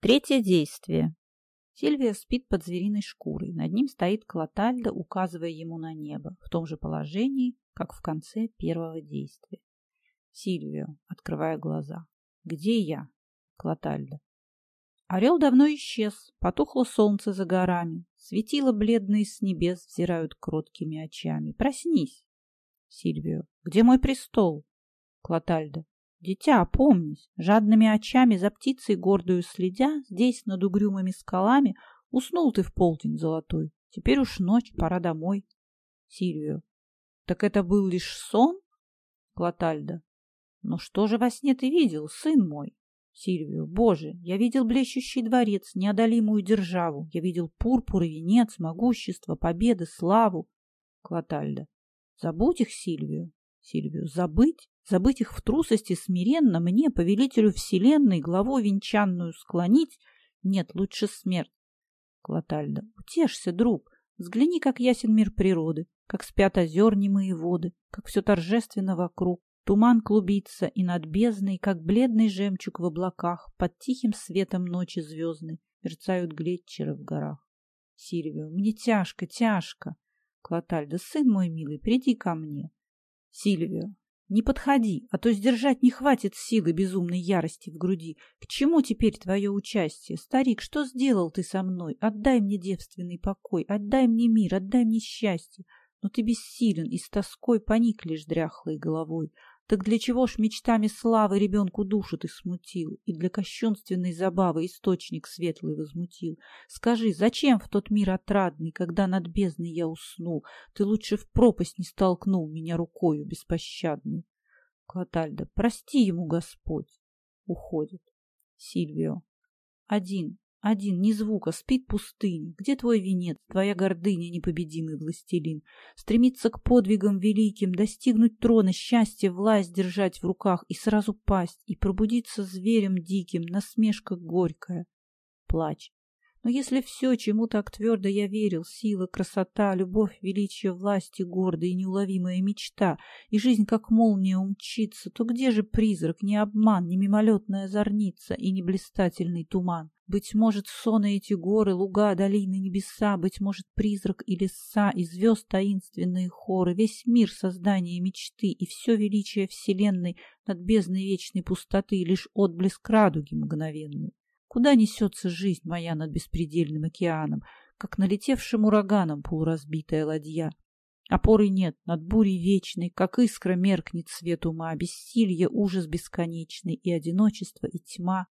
Третье действие. Сильвия спит под звериной шкурой. Над ним стоит Клотальда, указывая ему на небо, в том же положении, как в конце первого действия. Сильвио, открывая глаза. «Где я?» Клотальда. Орел давно исчез, потухло солнце за горами, светило бледные с небес взирают кроткими очами. Проснись. Сильвио. Где мой престол? Клотальда. Дитя, опомнись, жадными очами за птицей гордую следя, здесь, над угрюмыми скалами, уснул ты в полдень золотой. Теперь уж ночь, пора домой. Сильвио. Так это был лишь сон? Клотальда. Но что же во сне ты видел, сын мой? Сильвио. Боже, я видел блещущий дворец, неодолимую державу. Я видел пурпур и венец, могущество, победы, славу. Клотальда. Забудь их, Сильвио. Сильвио. Забыть? Забыть их в трусости смиренно мне, повелителю вселенной, главу венчанную склонить? Нет, лучше смерть. Клотальда. Утешься, друг. Взгляни, как ясен мир природы, как спят озер немые воды, как все торжественно вокруг. Туман клубится, и над бездной, как бледный жемчуг в облаках, под тихим светом ночи звездной, мерцают глетчеры в горах. Сильвио. Мне тяжко, тяжко. Клотальда. Сын мой милый, приди ко мне. Сильвио. Не подходи, а то сдержать не хватит силы безумной ярости в груди. К чему теперь твое участие? Старик, что сделал ты со мной? Отдай мне девственный покой, отдай мне мир, отдай мне счастье. Но ты бессилен и с тоской поник лишь дряхлой головой. Так для чего ж мечтами славы ребенку душу ты смутил и для кощунственной забавы источник светлый возмутил? Скажи, зачем в тот мир отрадный, когда над бездной я уснул, ты лучше в пропасть не столкнул меня рукою беспощадной? Клотальда, прости ему, Господь. Уходит. Сильвио. Один, один, ни звука, спит пустыня. Где твой венец, твоя гордыня, непобедимый властелин? Стремиться к подвигам великим, достигнуть трона, счастья, власть держать в руках и сразу пасть, и пробудиться зверем диким, насмешка горькая. Плач. Но если все, чему так твердо я верил, сила, красота, любовь, величие, власть и гордая и неуловимая мечта, и жизнь как молния умчится, то где же призрак, не обман, не мимолетная зорница и не блистательный туман? Быть может, соны эти горы, луга, долины, небеса, быть может, призрак и леса, и звезд таинственные хоры, весь мир создания мечты и все величие вселенной над бездной вечной пустоты, лишь отблеск радуги мгновенной. Куда несется жизнь моя над беспредельным океаном, как налетевшим ураганом полуразбитая ладья? Опоры нет, над бурей вечной, как искра меркнет свет ума, бессилье, ужас бесконечный, и одиночество, и тьма,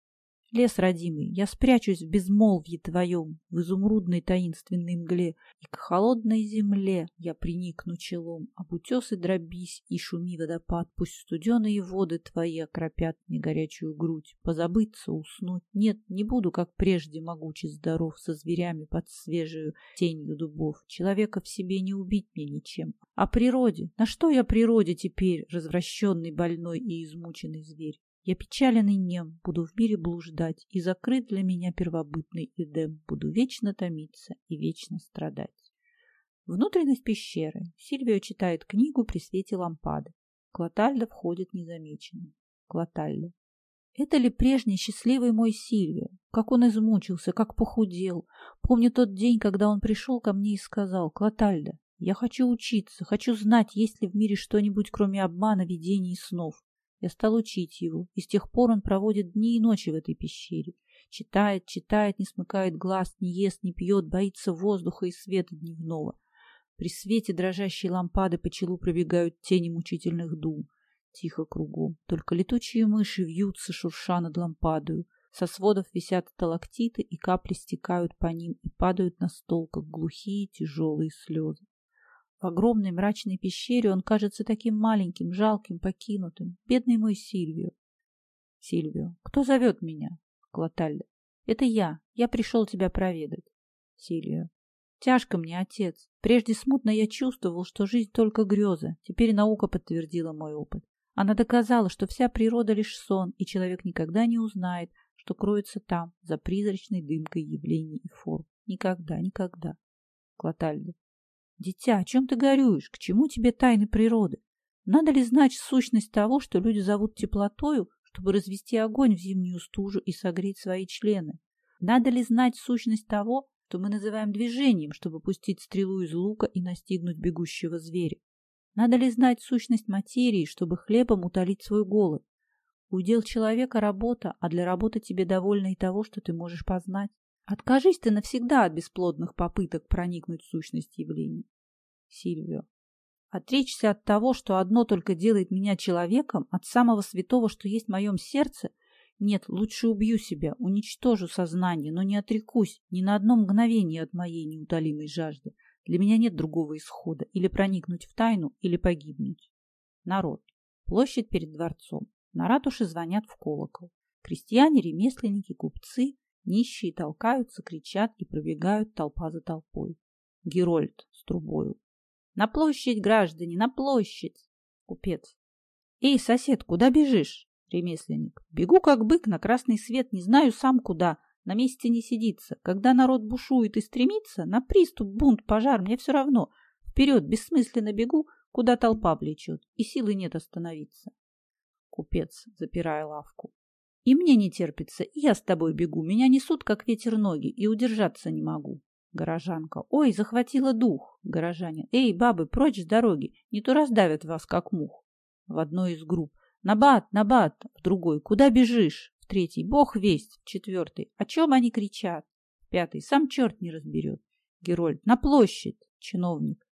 Лес родимый, я спрячусь в безмолвье твоем, в изумрудной таинственной мгле, и к холодной земле я приникну челом, об утесы дробись и шуми водопад, пусть студеные воды твои окропят мне горячую грудь, позабыться, уснуть. Нет, не буду, как прежде, могучий здоров, со зверями под свежую тенью дубов. Человека в себе не убить мне ничем. А природе? На что я природе теперь, развращенный, больной и измученный зверь? Я печален и нем, буду в мире блуждать, и закрыт для меня первобытный Эдем, буду вечно томиться и вечно страдать. Внутренность пещеры. Сильвио читает книгу при свете лампады. Клотальда входит незамеченным. Клотальда. Это ли прежний счастливый мой Сильвио? Как он измучился, как похудел. Помню тот день, когда он пришел ко мне и сказал, «Клотальда, я хочу учиться, хочу знать, есть ли в мире что-нибудь, кроме обмана, видений и снов. Я стал учить его, и с тех пор он проводит дни и ночи в этой пещере. Читает, читает, не смыкает глаз, не ест, не пьет, боится воздуха и света дневного. При свете дрожащей лампады по челу пробегают тени мучительных дум. Тихо кругом. Только летучие мыши вьются, шурша над лампадою. Со сводов висят сталактиты, и капли стекают по ним и падают на стол, как глухие тяжелые слезы. В огромной мрачной пещере он кажется таким маленьким, жалким, покинутым. Бедный мой Сильвио. Сильвио. Кто зовет меня? Клотальда. Это я. Я пришел тебя проведать. Сильвио. Тяжко мне, отец. Прежде смутно я чувствовал, что жизнь только греза. Теперь наука подтвердила мой опыт. Она доказала, что вся природа лишь сон, и человек никогда не узнает, что кроется там, за призрачной дымкой явлений и форм. Никогда, никогда. Клотальда. Дитя, о чем ты горюешь? К чему тебе тайны природы? Надо ли знать сущность того, что люди зовут теплотою, чтобы развести огонь в зимнюю стужу и согреть свои члены? Надо ли знать сущность того, что мы называем движением, чтобы пустить стрелу из лука и настигнуть бегущего зверя? Надо ли знать сущность материи, чтобы хлебом утолить свой голод? Удел человека работа, а для работы тебе довольно и того, что ты можешь познать. Откажись ты навсегда от бесплодных попыток проникнуть в сущность явлений. Сильвио. Отречься от того, что одно только делает меня человеком, от самого святого, что есть в моем сердце? Нет, лучше убью себя, уничтожу сознание, но не отрекусь ни на одно мгновение от моей неутолимой жажды. Для меня нет другого исхода. Или проникнуть в тайну, или погибнуть. Народ. Площадь перед дворцом. На ратуше звонят в колокол. Крестьяне, ремесленники, купцы, нищие толкаются, кричат и пробегают толпа за толпой. Герольд с трубою. На площадь, граждане, на площадь! Купец. Эй, сосед, куда бежишь? Ремесленник. Бегу, как бык, на красный свет, не знаю сам куда. На месте не сидится. Когда народ бушует и стремится, на приступ, бунт, пожар, мне все равно. Вперед, бессмысленно бегу, куда толпа влечет, и силы нет остановиться. Купец, запирая лавку. И мне не терпится, и я с тобой бегу. Меня несут, как ветер ноги, и удержаться не могу. Горожанка. Ой, захватила дух. Горожанин. Эй, бабы, прочь с дороги. Не то раздавят вас, как мух. В одной из групп. Набат, набат. В другой. Куда бежишь? В третий. Бог весть. В четвертый. О чем они кричат? В пятый. Сам черт не разберет. Герольд. На площадь. Чиновник.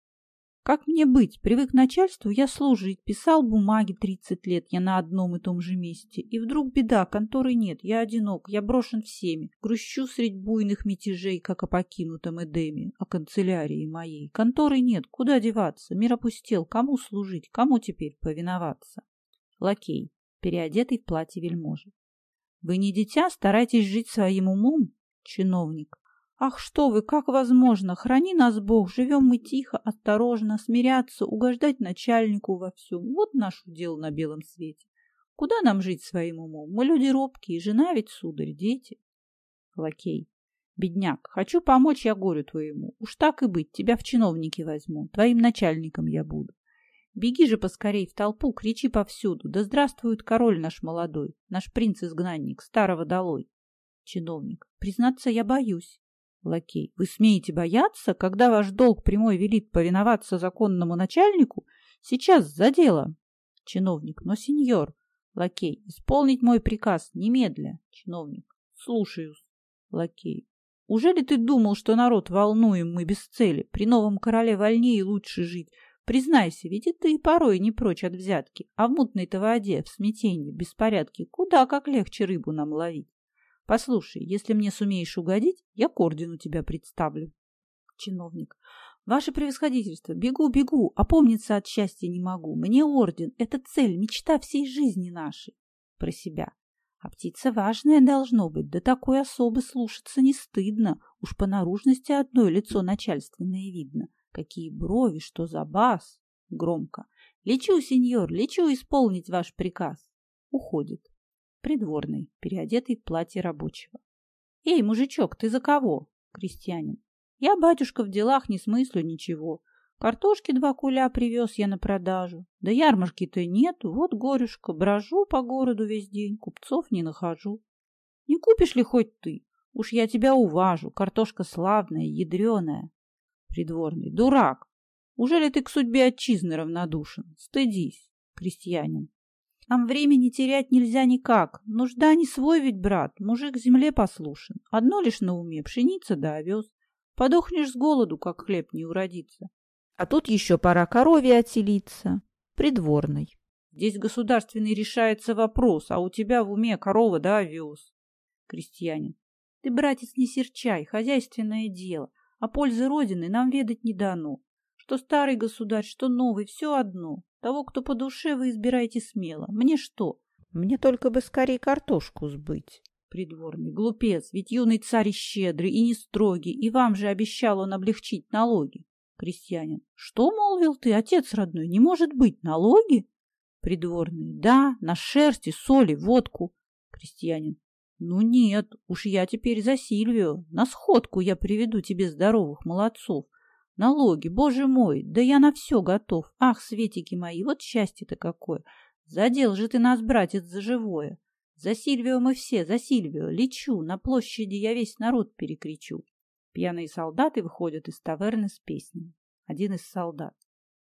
Как мне быть? Привык к начальству, я служить, писал бумаги 30 лет, я на одном и том же месте. И вдруг беда, конторы нет, я одинок, я брошен всеми. Грущу средь буйных мятежей, как о покинутом Эдеме, о канцелярии моей. Конторы нет, куда деваться? Мир опустел, кому служить, кому теперь повиноваться? Лакей, переодетый в платье вельможи. Вы не дитя, старайтесь жить своим умом, чиновник. Ах, что вы, как возможно? Храни нас Бог, живем мы тихо, осторожно, смиряться, угождать начальнику во всем. Вот наш удел на белом свете. Куда нам жить своим умом? Мы люди робкие, жена ведь, сударь, дети. Лакей. Бедняк, хочу помочь я горю твоему. Уж так и быть, тебя в чиновники возьму, твоим начальником я буду. Беги же поскорей в толпу, кричи повсюду. Да здравствует король наш молодой, наш принц-изгнанник, старого долой. Чиновник. Признаться, я боюсь. Лакей. Вы смеете бояться, когда ваш долг прямой велит повиноваться законному начальнику? Сейчас за дело. Чиновник. Но, сеньор. Лакей. Исполнить мой приказ немедля. Чиновник. Слушаюсь. Лакей. Уже ли ты думал, что народ волнуем мы без цели? При новом короле вольнее и лучше жить. Признайся, ведь ты порой не прочь от взятки, а в мутной-то воде, в смятении, в беспорядке, куда как легче рыбу нам ловить. Послушай, если мне сумеешь угодить, я к ордену тебя представлю. Чиновник. Ваше превосходительство, бегу, бегу, опомниться от счастья не могу. Мне орден — это цель, мечта всей жизни нашей. Про себя. А птица важная должно быть, да такой особы слушаться не стыдно. Уж по наружности одно лицо начальственное видно. Какие брови, что за бас. Громко. Лечу, сеньор, лечу исполнить ваш приказ. Уходит. Придворный, переодетый в платье рабочего. «Эй, мужичок, ты за кого?» Крестьянин. «Я, батюшка, в делах не смыслю ничего. Картошки два куля привез я на продажу. Да ярмарки-то нет, вот горюшка, брожу по городу весь день, купцов не нахожу. Не купишь ли хоть ты? Уж я тебя уважу, картошка славная, ядреная. Придворный. Дурак! Уже ли ты к судьбе отчизны равнодушен? Стыдись, крестьянин. Нам времени терять нельзя никак. Нужда не свой ведь, брат. Мужик земле послушен. Одно лишь на уме — пшеница да овес. Подохнешь с голоду, как хлеб не уродится. А тут еще пора корове отселиться. Придворный. Здесь государственный решается вопрос, а у тебя в уме корова да овес. Крестьянин. Ты, братец, не серчай, хозяйственное дело. А пользы Родины нам ведать не дано. Что старый государь, что новый, все одно. Того, кто по душе, вы избираете смело. Мне что? Мне только бы скорее картошку сбыть. Придворный. Глупец, ведь юный царь щедрый и не строгий, и вам же обещал он облегчить налоги. Крестьянин. Что, молвил ты, отец родной, не может быть налоги? Придворный. Да, на шерсти, соли, водку. Крестьянин. Ну нет, уж я теперь за Сильвию. На сходку я приведу тебе здоровых молодцов. Налоги, боже мой, да я на все готов. Ах, светики мои, вот счастье-то какое. Задел же ты нас, братец, за живое. За Сильвио мы все, за Сильвио. Лечу, на площади я весь народ перекричу. Пьяные солдаты выходят из таверны с песней. Один из солдат.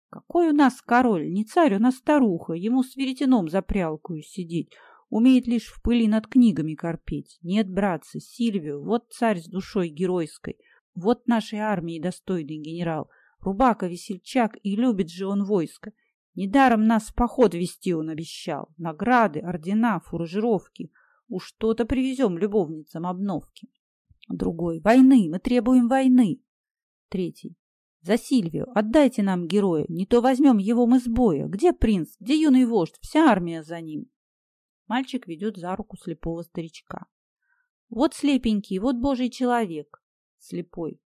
Какой у нас король? Не царь, у нас старуха. Ему с веретеном за прялкую сидеть. Умеет лишь в пыли над книгами корпеть. Нет, братцы, Сильвио, вот царь с душой геройской. Вот нашей армии достойный генерал. Рубака, весельчак, и любит же он войско. Недаром нас в поход вести он обещал. Награды, ордена, фуражировки. Уж что-то привезем любовницам обновки. Другой. Войны, мы требуем войны. Третий. За Сильвию, отдайте нам героя, не то возьмем его мы с боя. Где принц, где юный вождь, вся армия за ним. Мальчик ведет за руку слепого старичка. Вот слепенький, вот божий человек. Слепой.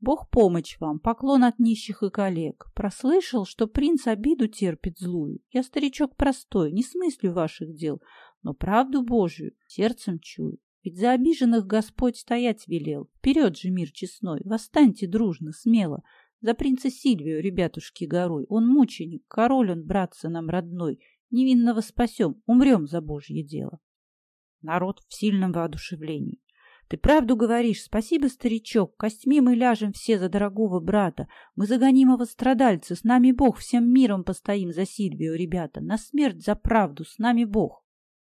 Бог помощь вам, поклон от нищих и коллег. Прослышал, что принц обиду терпит злую. Я старичок простой, не смыслю ваших дел, но правду Божию сердцем чую. Ведь за обиженных Господь стоять велел. Вперед же, мир честной, восстаньте дружно, смело. За принца Сильвию, ребятушки, горой. Он мученик, король он, братца нам родной. Невинного спасем, умрем за Божье дело. Народ в сильном воодушевлении. Ты правду говоришь, спасибо, старичок, костьми мы ляжем все за дорогого брата. Мы за гонимого страдальца, с нами Бог, всем миром постоим за Сильвию, ребята. На смерть за правду, с нами Бог.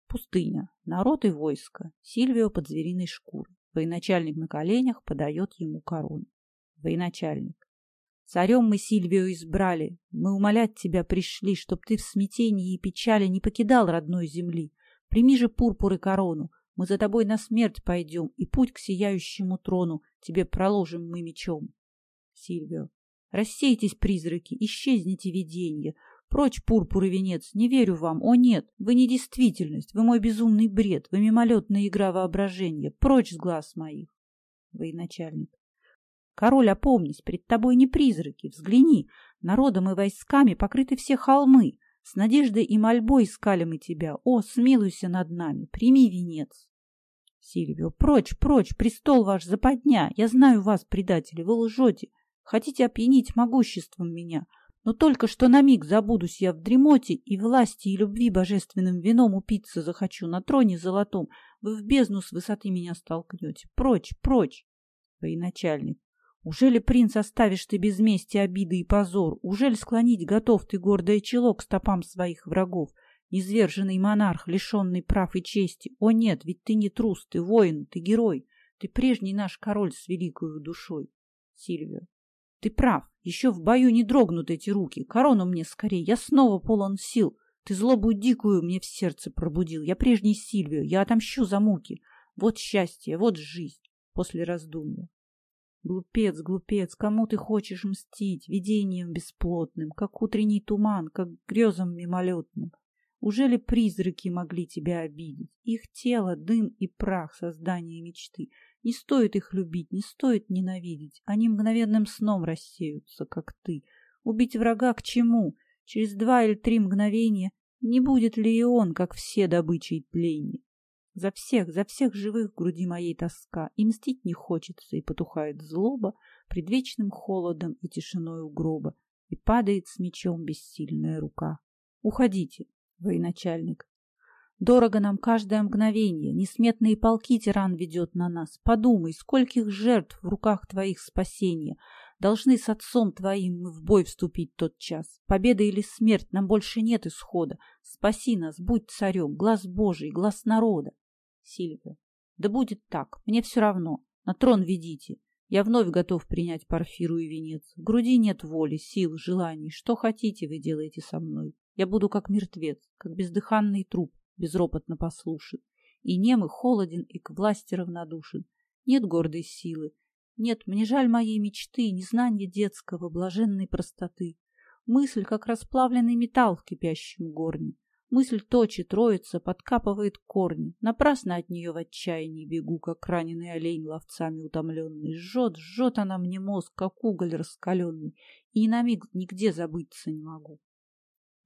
Пустыня, народ и войско, Сильвио под звериной шкурой. Военачальник на коленях подает ему корону. Военачальник. Царем мы Сильвию избрали. Мы умолять тебя пришли, чтоб ты в смятении и печали не покидал родной земли. Прими же пурпур и корону. Мы за тобой на смерть пойдем, и путь к сияющему трону тебе проложим мы мечом. Сильвио. Рассейтесь, призраки, исчезните виденье. Прочь пурпур и венец, не верю вам. О нет, вы не действительность, вы мой безумный бред, вы мимолетная игра воображения. Прочь с глаз моих. Военачальник. Король, опомнись, пред тобой не призраки, взгляни. Народом и войсками покрыты все холмы. С надеждой и мольбой искали мы тебя. О, смилуйся над нами, прими венец. Сильвио, прочь, прочь, престол ваш западня. Я знаю вас, предатели, вы лжете. Хотите опьянить могуществом меня. Но только что на миг забудусь я в дремоте и власти и любви божественным вином упиться захочу на троне золотом. Вы в бездну с высоты меня столкнете. Прочь, прочь. Военачальник. Ужели, принц, оставишь ты без мести обиды и позор? Ужели склонить готов ты гордое чело к стопам своих врагов? Низверженный монарх, лишенный прав и чести. О нет, ведь ты не трус, ты воин, ты герой. Ты прежний наш король с великою душой. Сильвия. Ты прав. Еще в бою не дрогнут эти руки. Корону мне скорее. Я снова полон сил. Ты злобу дикую мне в сердце пробудил. Я прежний Сильвию. Я отомщу за муки. Вот счастье, вот жизнь. После раздумья. Глупец, глупец, кому ты хочешь мстить? Видением бесплотным, как утренний туман, как грезом мимолетным. Ужели призраки могли тебя обидеть? Их тело, дым и прах создания мечты. Не стоит их любить, не стоит ненавидеть. Они мгновенным сном рассеются, как ты. Убить врага к чему? Через два или три мгновения не будет ли и он, как все добычей тления? За всех, за всех живых в груди моей тоска, и мстить не хочется, и потухает злоба предвечным холодом и тишиной у гроба, и падает с мечом бессильная рука. Уходите, военачальник. Дорого нам каждое мгновение, несметные полки тиран ведет на нас. Подумай, скольких жертв в руках твоих спасения. Должны с отцом твоим мы в бой вступить тот час. Победа или смерть, нам больше нет исхода. Спаси нас, будь царем, глаз Божий, глаз народа. Сильвия. Да будет так, мне все равно. На трон ведите. Я вновь готов принять парфиру и венец. В груди нет воли, сил, желаний. Что хотите, вы делаете со мной. Я буду как мертвец, как бездыханный труп, безропотно послушен. И нем, и холоден, и к власти равнодушен. Нет гордой силы. Нет, мне жаль моей мечты, незнания детского, блаженной простоты. Мысль, как расплавленный металл в кипящем горне. Мысль точит, роется, подкапывает корни. Напрасно от нее в отчаянии бегу, как раненый олень ловцами утомленный. Жжет, жжет она мне мозг, как уголь раскаленный, и ни на миг нигде забыться не могу.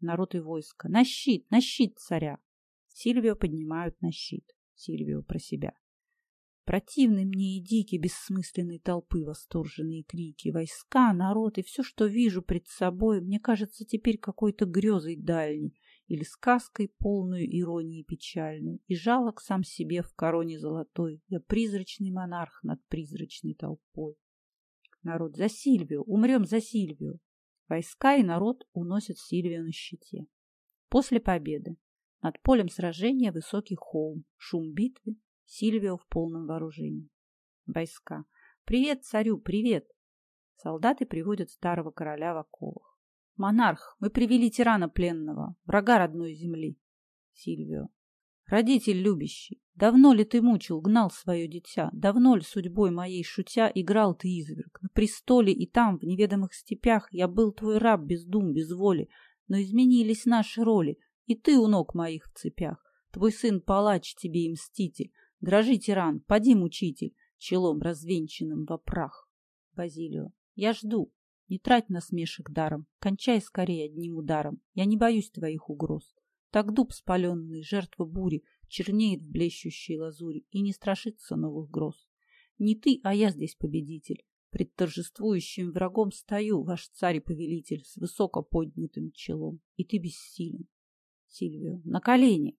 Народ и войско. На щит, на щит царя. Сильвио поднимают на щит. Сильвио про себя. Противны мне и дикие бессмысленные толпы, восторженные крики, войска, народ и все, что вижу пред собой, мне кажется теперь какой-то грезой дальней, или сказкой, полную иронии печальной, и жалок сам себе в короне золотой, я призрачный монарх над призрачной толпой. Народ за Сильвию, умрем за Сильвию. Войска и народ уносят Сильвию на щите. После победы. Над полем сражения высокий холм, шум битвы, Сильвио в полном вооружении. Войска. «Привет царю, привет!» Солдаты приводят старого короля в оковах. «Монарх, мы привели тирана пленного, врага родной земли». Сильвио. «Родитель любящий, давно ли ты мучил, гнал свое дитя? Давно ли судьбой моей шутя играл ты изверг? На престоле и там, в неведомых степях, я был твой раб без дум, без воли, но изменились наши роли, и ты у ног моих в цепях. Твой сын палач тебе и мститель. Дрожи, тиран, поди, мучитель, челом развенчанным во прах. Базилио. Я жду. Не трать насмешек даром. Кончай скорее одним ударом. Я не боюсь твоих угроз. Так дуб спаленный, жертва бури, чернеет в блещущей лазури и не страшится новых гроз. Не ты, а я здесь победитель. Пред торжествующим врагом стою, ваш царь и повелитель, с высоко поднятым челом. И ты бессилен. Сильвио. На колени.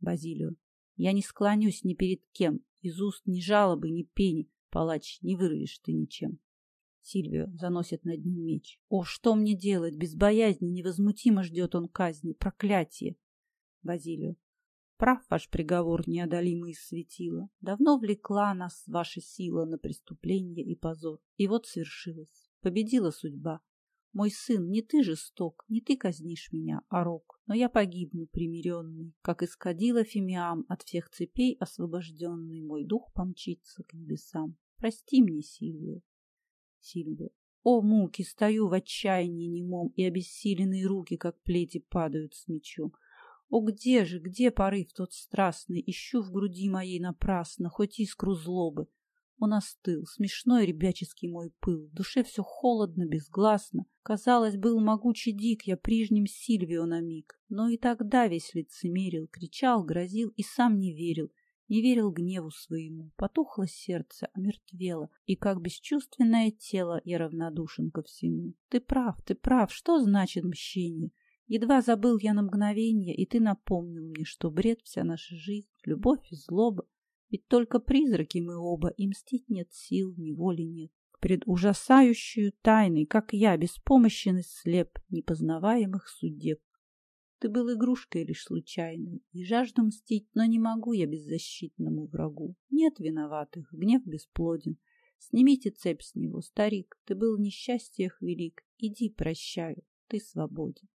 Базилио. Я не склонюсь ни перед кем. Из уст ни жалобы, ни пени. Палач, не вырвешь ты ничем. Сильвио заносит над ним меч. О, что мне делать? Без боязни невозмутимо ждет он казни. Проклятие! Базилио. Прав ваш приговор, неодолимый светило. Давно влекла нас ваша сила на преступление и позор. И вот свершилось. Победила судьба. Мой сын, не ты жесток, не ты казнишь меня, а рок, но я погибну примиренный, как искадила фимиам от всех цепей освобожденный, мой дух помчится к небесам. Прости мне, Сильвия, Сильвия. О, муки, стою в отчаянии немом, и обессиленные руки, как плети, падают с мечом. О, где же, где порыв тот страстный, ищу в груди моей напрасно, хоть искру злобы. Он остыл, смешной ребяческий мой пыл, в душе все холодно, безгласно. Казалось, был могучий дик я прежним Сильвио на миг, но и тогда весь лицемерил, кричал, грозил и сам не верил, не верил гневу своему, потухло сердце, омертвело, и как бесчувственное тело я равнодушен ко всему. Ты прав, ты прав, что значит мщение? Едва забыл я на мгновение, и ты напомнил мне, что бред вся наша жизнь, любовь и злоба. Ведь только призраки мы оба, и мстить нет сил, ни воли нет. Пред ужасающую тайной, как я, беспомощен и слеп, непознаваемых судеб. Ты был игрушкой лишь случайной, и жажду мстить, но не могу я беззащитному врагу. Нет виноватых, гнев бесплоден. Снимите цепь с него, старик, ты был в несчастьях велик. Иди, прощаю, ты свободен.